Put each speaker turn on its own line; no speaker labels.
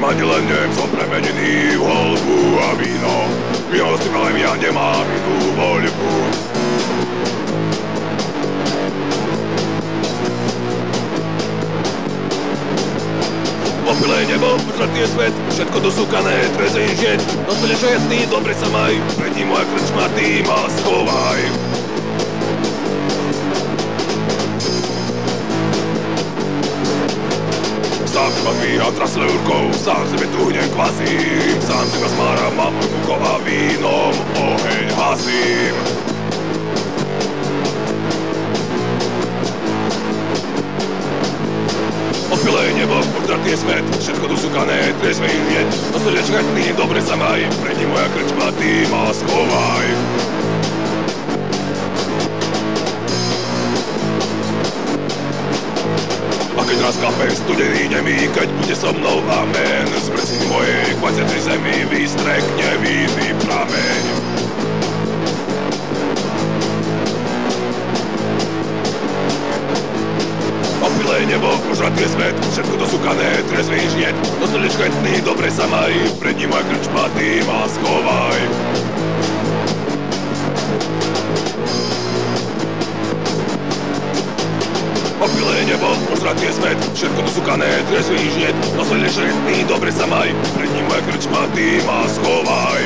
ani len Som premenený v holbu a víno. Milosti malém ja nemám inú voľbu. Opilé nebo, žltý je svet, všetko dosúkané, žieť No to žetný, dobre sa maj, pred ním moja krčma, ty ma schovaj Seba dvíha trasle sám sebe tuhne kvasím. Sám seba zmáram, mám rukou a vínom. Oheň hasím. Opilé nebo, podratý je smet, všetko dosúkané, trezve im hneď. No srdec šretný, dobre sa maj, ním moja krčma, ty ma schovaj Kapem studený nemý, keď bude so mnou amen. Z prsní mojej kvacetej zemi vystrekne víny prameň. Opilé nebo, požratý svet, všetko dosúkané, trezvý žnieť No srdec šretný, dobre sa maj, pred ním moja krčma, ty schovaj nebo, požratý je svet, všetko dosúkané, trezvý žnieť No srdec šretný, dobre sa maj, pred ním moja krčma, ty ma schovaj